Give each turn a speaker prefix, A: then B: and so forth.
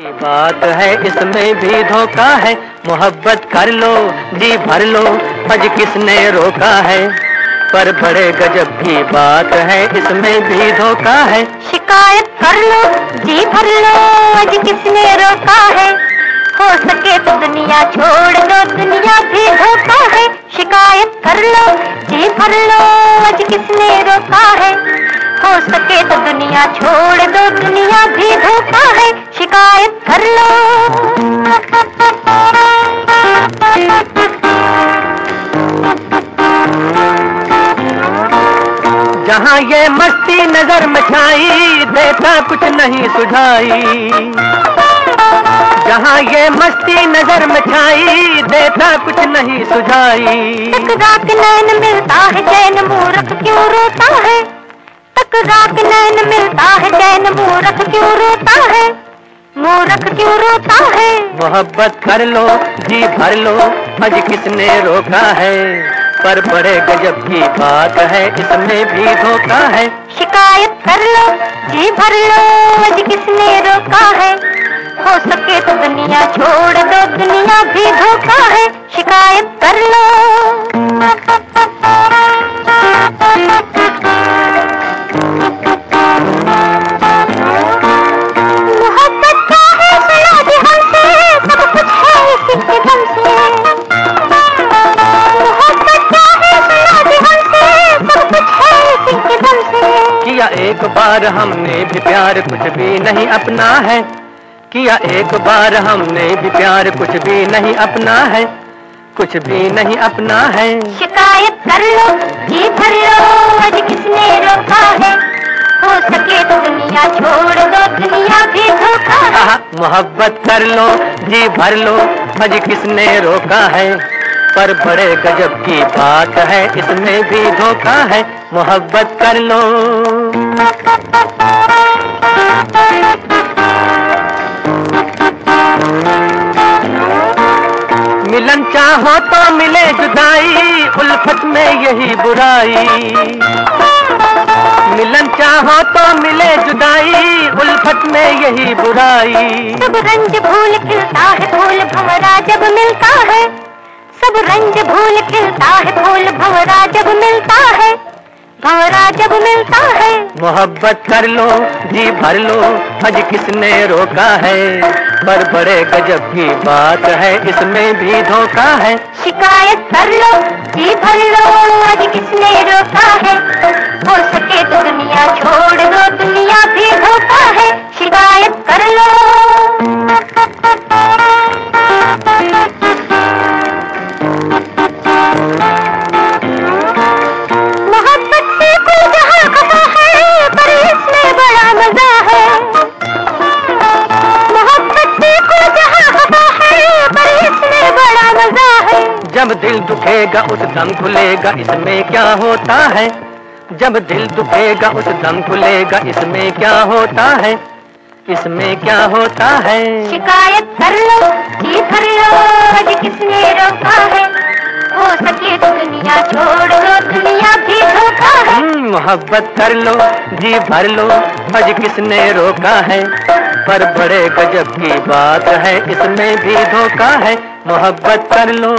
A: की बात है, इसमें भी धोखा है। मोहब्बत कर लो, जी भर लो अज किसने रोका है? पर बड़े गजब की बात है, इसमें भी धोखा है।
B: शिकायत कर लो, जी भर लो आज किसने रोका है? हो सके तो दुनिया छोड़ दो, दुनिया भी धोखा है। शिकायत कर लो, जी भर लो आज किसने रोका है? हो सके तो दुनिया छोड़ दो, दुनिया
A: जहाँ ये मस्ती नज़र में छाई देता कुछ नहीं सुझाई। जहाँ ये मस्ती नज़र में छाई देता कुछ नहीं सुझाई।
B: टकरा के नैन मिलता है चैन मूर्ख क्यों रोता है? टकरा के नैन मिलता है चैन मूर्ख क्यों रोता है? मूर्ख क्यों रोता है?
A: मोहब्बत कर लो जी भर लो अज किसने रोका है? पर बड़े गजब की बात है, इसमें भी धोखा है।
B: शिकायत कर लो, जी भर लो, आज किसने रोका है? हो सके तो दुनिया छोड़ दो, दुनिया भी धोखा है।
A: एक बार हमने भी प्यार कुछ भी नहीं अपना है। किया एक बार हमने भी प्यार कुछ भी नहीं अपना है। कुछ भी नहीं अपना है।
B: शिकायत कर लो जी भर लो आज किसने रोका है? हो सके तो दुनिया छोड़ दो दुनिया भी धोखा है।
A: मोहब्बत कर लो जी भर लो अज किसने रोका है? पर बड़े गजब की बात है इसमें भी धोखा है। मोहब्बत कर लो। मिलन चाहो तो मिले जुदाई, उल्फत में यही बुराई। मिलन चाहो तो मिले जुदाई, उल्फत में यही बुराई।
B: सब रंज भूल खिलता है भूल भंवरा जब मिलता है। सब रंज भूल खिलता है भूल भंवरा जब मिलता है। भंवरा जब मिलता है
A: मोहब्बत कर लो, जी भर लो अज किसने रोका है? पर बड़े गजब की बात है, इसमें भी धोखा है।
B: शिकायत कर लो, जी भर लो आज किसने रोका हो?
A: दिल दुखेगा उस दम खुलेगा इसमें क्या होता है? जब दिल दुखेगा उस दम खुलेगा इसमें क्या होता है? इसमें क्या होता है?
B: शिकायत कर लो जी भर लो आज किसने रोका है? हो सके तो दुनिया छोड़ दो दुनिया भी धोखा है।
A: हम्म, मोहब्बत कर लो जी भर लो अज किसने रोका है? पर बड़े गजब की बात है इसमें भी धोखा है। मोहब्बत कर लो।